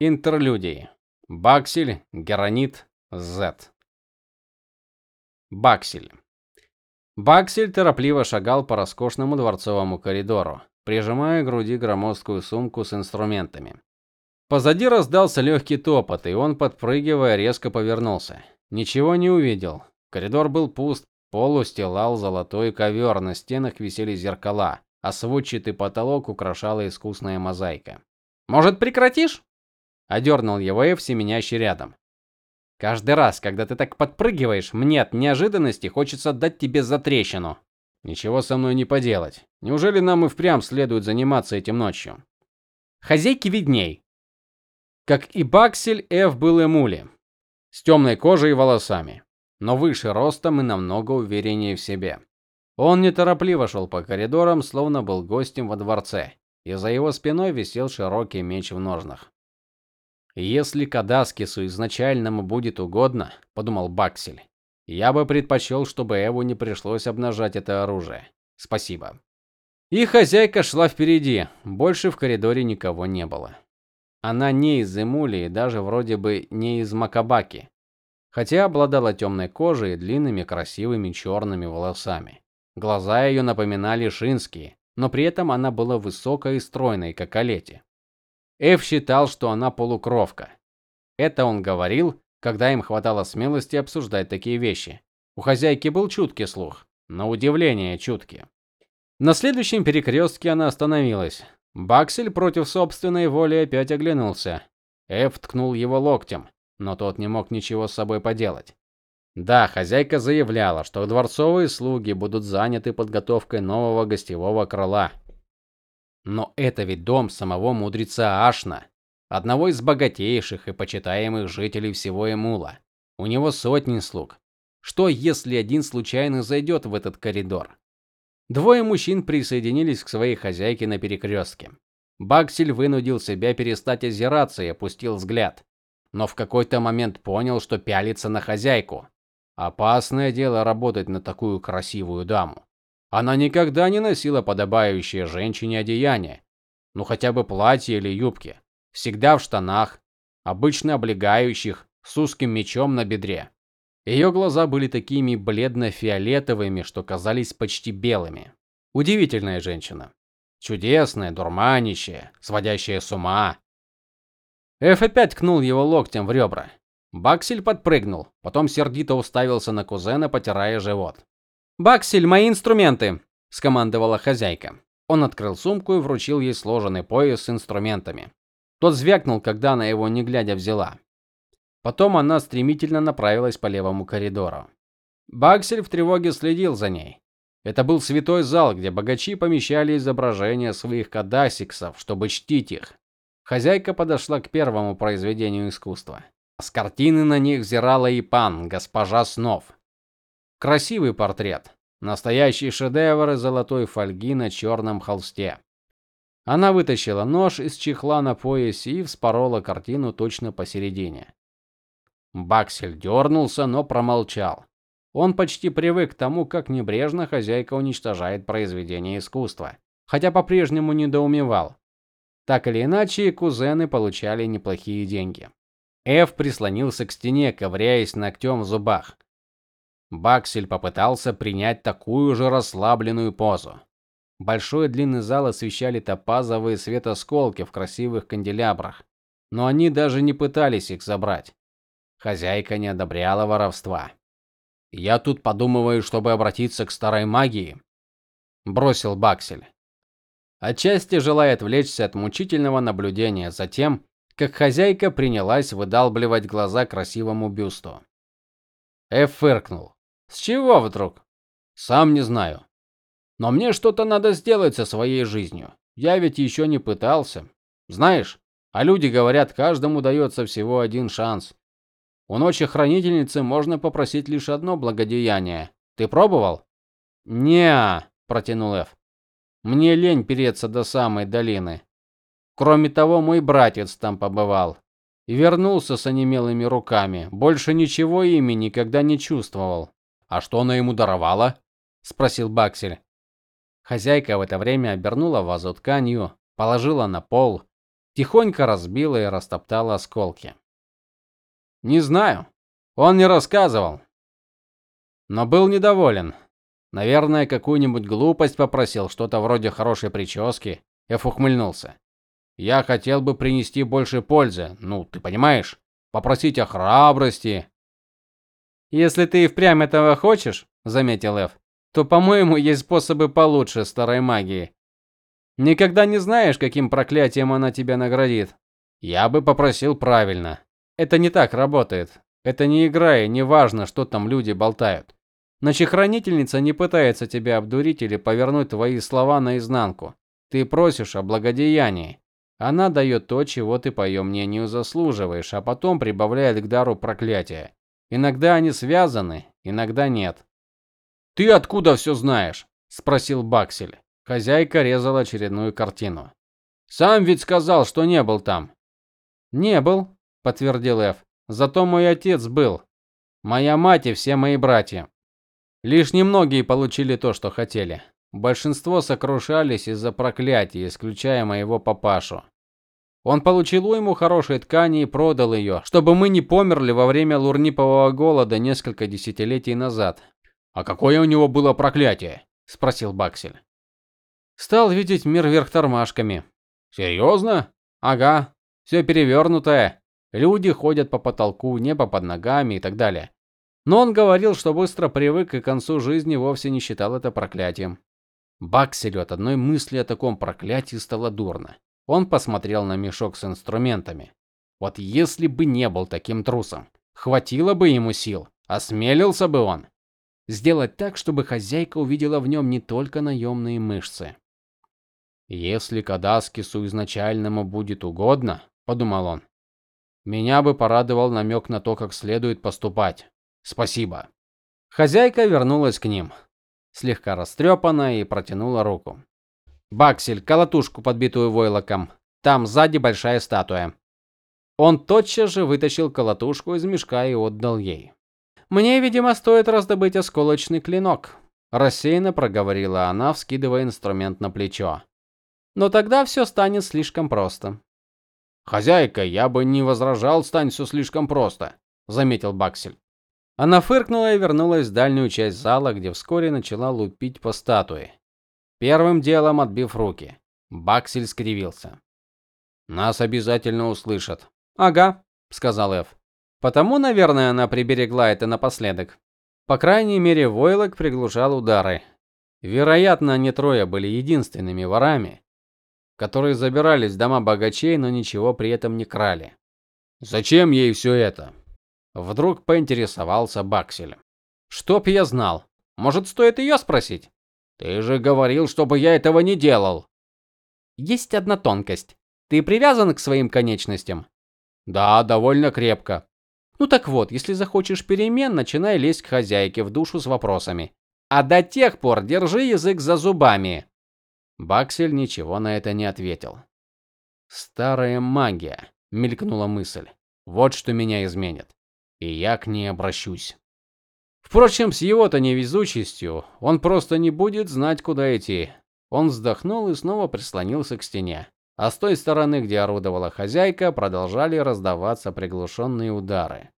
Интерлюдии. Баксель, Геронит, Z. Баксель. Баксель торопливо шагал по роскошному дворцовому коридору, прижимая к груди громоздкую сумку с инструментами. Позади раздался легкий топот, и он, подпрыгивая, резко повернулся. Ничего не увидел. Коридор был пуст, пол устилал золотой ковер, на стенах висели зеркала, а сводчатый потолок украшала искусная мозаика. "Может, прекратишь?" Одернул его Эв, семенящий рядом. Каждый раз, когда ты так подпрыгиваешь, мне от неожиданности хочется дать тебе затрещину. Ничего со мной не поделать. Неужели нам и впрямь следует заниматься этим ночью? Хозяйке видней. Как и Баксель, Эв был эмули, с темной кожей и волосами, но выше ростом и намного увереннее в себе. Он неторопливо шел по коридорам, словно был гостем во дворце, и за его спиной висел широкий меч в ножнах. Если Кадаскису изначальному будет угодно, подумал Баксель. Я бы предпочел, чтобы Эву не пришлось обнажать это оружие. Спасибо. И хозяйка шла впереди. Больше в коридоре никого не было. Она не из Эмулии, даже вроде бы не из Макабаки, хотя обладала темной кожей и длинными красивыми черными волосами. Глаза ее напоминали шинские, но при этом она была высокой и стройной, как Олети. Эв считал, что она полукровка. Это он говорил, когда им хватало смелости обсуждать такие вещи. У хозяйки был чуткий слух, на удивление чуткий. На следующем перекрестке она остановилась. Баксель против собственной воли опять оглянулся. Эв ткнул его локтем, но тот не мог ничего с собой поделать. Да, хозяйка заявляла, что дворцовые слуги будут заняты подготовкой нового гостевого крыла. Но это ведь дом самого мудреца Ашна, одного из богатейших и почитаемых жителей всего Эмула. У него сотни слуг. Что, если один случайно зайдет в этот коридор? Двое мужчин присоединились к своей хозяйке на перекрестке. Баксель вынудил себя перестать озираться и опустил взгляд, но в какой-то момент понял, что пялится на хозяйку. Опасное дело работать на такую красивую даму. Она никогда не носила подобающее женщине одеяние, ну хотя бы платье или юбки, всегда в штанах, обычно облегающих, с узким мечом на бедре. Ее глаза были такими бледно-фиолетовыми, что казались почти белыми. Удивительная женщина. Чудесная, дурманящая, сводящая с ума. Эф опять ткнул его локтем в ребра. Баксель подпрыгнул, потом сердито уставился на кузена, потирая живот. "Баксель, мои инструменты", скомандовала хозяйка. Он открыл сумку и вручил ей сложенный пояс с инструментами. Тот звякнул, когда она его не глядя взяла. Потом она стремительно направилась по левому коридору. Баксель в тревоге следил за ней. Это был святой зал, где богачи помещали изображения своих кадасиксов, чтобы чтить их. Хозяйка подошла к первому произведению искусства. С картины на них взирала Ипан, госпожа снов. Красивый портрет. Настоящий шедевр из золотой фольги на черном холсте. Она вытащила нож из чехла на поясе и вспорола картину точно посередине. Баксель дернулся, но промолчал. Он почти привык к тому, как небрежно хозяйка уничтожает произведение искусства, хотя по-прежнему недоумевал. Так или иначе, кузены получали неплохие деньги. Эв прислонился к стене, ковыряясь ногтем в зубах. Баксель попытался принять такую же расслабленную позу. Большой длинный зал освещали топазовые светосколки в красивых канделябрах, но они даже не пытались их забрать. Хозяйка не одобряла воровства. Я тут подумываю, чтобы обратиться к старой магии, бросил Баксель. Отчасти желая отвлечься от мучительного наблюдения за тем, как хозяйка принялась выдалбливать глаза красивому бюсту. Эф фыркнул. С чего вдруг? Сам не знаю. Но мне что-то надо сделать со своей жизнью. Я ведь еще не пытался. Знаешь, а люди говорят, каждому дается всего один шанс. У ночи хранительницы можно попросить лишь одно благодеяние. Ты пробовал? Не, протянул Эф. Мне лень переться до самой долины. Кроме того, мой братец там побывал и вернулся с онемелыми руками. Больше ничего ими никогда не чувствовал. А что она ему даровала? спросил Баксель. Хозяйка в это время обернула вазу тканью, положила на пол. тихонько разбила и растоптала осколки. Не знаю. Он не рассказывал. Но был недоволен. Наверное, какую-нибудь глупость попросил, что-то вроде хорошей прически. Эф ухмыльнулся. Я хотел бы принести больше пользы. Ну, ты понимаешь? Попросить о храбрости. Если ты и впрямь этого хочешь, заметил Эф, то, по-моему, есть способы получше старой магии. Никогда не знаешь, каким проклятием она тебя наградит. Я бы попросил правильно. Это не так работает. Это не игра, и не важно, что там люди болтают. Ночехранительница не пытается тебя обдурить или повернуть твои слова наизнанку. Ты просишь о благодеянии. Она дает то, чего ты по ее мнению заслуживаешь, а потом прибавляет к дару проклятия. Иногда они связаны, иногда нет. Ты откуда все знаешь? спросил Баксель. Хозяйка резала очередную картину. Сам ведь сказал, что не был там. Не был, подтвердил Эф. Зато мой отец был. Моя мать и все мои братья. Лишь немногие получили то, что хотели. Большинство сокрушались из-за проклятий, исключая моего папашу. Он получил уйму хорошей ткани и продал ее, чтобы мы не померли во время лурнипового голода несколько десятилетий назад. А какое у него было проклятие? спросил Баксель. Стал видеть мир вверх тормашками. Серьезно? Ага. Все перевернутое. Люди ходят по потолку, небо под ногами и так далее. Но он говорил, что быстро привык и к концу жизни вовсе не считал это проклятием. Бакселю от одной мысли о таком проклятии стало дурно. Он посмотрел на мешок с инструментами. Вот если бы не был таким трусом, хватило бы ему сил, осмелился бы он сделать так, чтобы хозяйка увидела в нем не только наемные мышцы. Если Кадаскису изначальному будет угодно, подумал он. Меня бы порадовал намек на то, как следует поступать. Спасибо. Хозяйка вернулась к ним, слегка растрепанная и протянула руку. Баксель, колотушку, подбитую войлоком. Там сзади большая статуя. Он тотчас же вытащил колотушку из мешка и отдал ей. Мне, видимо, стоит раздобыть осколочный клинок, рассеянно проговорила она, вскидывая инструмент на плечо. Но тогда все станет слишком просто. Хозяйка, я бы не возражал, стань все слишком просто, заметил Баксель. Она фыркнула и вернулась в дальнюю часть зала, где вскоре начала лупить по статуе. Первым делом отбив руки. Баксель скривился. Нас обязательно услышат. Ага, сказал Эф. Потому, наверное, она приберегла это напоследок. По крайней мере, Войлок приглушал удары. Вероятно, они трое были единственными ворами, которые забирались в дома богачей, но ничего при этом не крали. Зачем ей все это? Вдруг поинтересовался Баксель. Чтоб я знал. Может, стоит ее спросить? Ты же говорил, чтобы я этого не делал. Есть одна тонкость. Ты привязан к своим конечностям? Да, довольно крепко. Ну так вот, если захочешь перемен, начинай лезть к хозяйке в душу с вопросами. А до тех пор держи язык за зубами. Баксель ничего на это не ответил. Старая магия, мелькнула мысль. Вот что меня изменит и я к ней обращусь. Впрочем, с его-то невезучестью он просто не будет знать, куда идти. Он вздохнул и снова прислонился к стене. А с той стороны, где орудовала хозяйка, продолжали раздаваться приглушенные удары.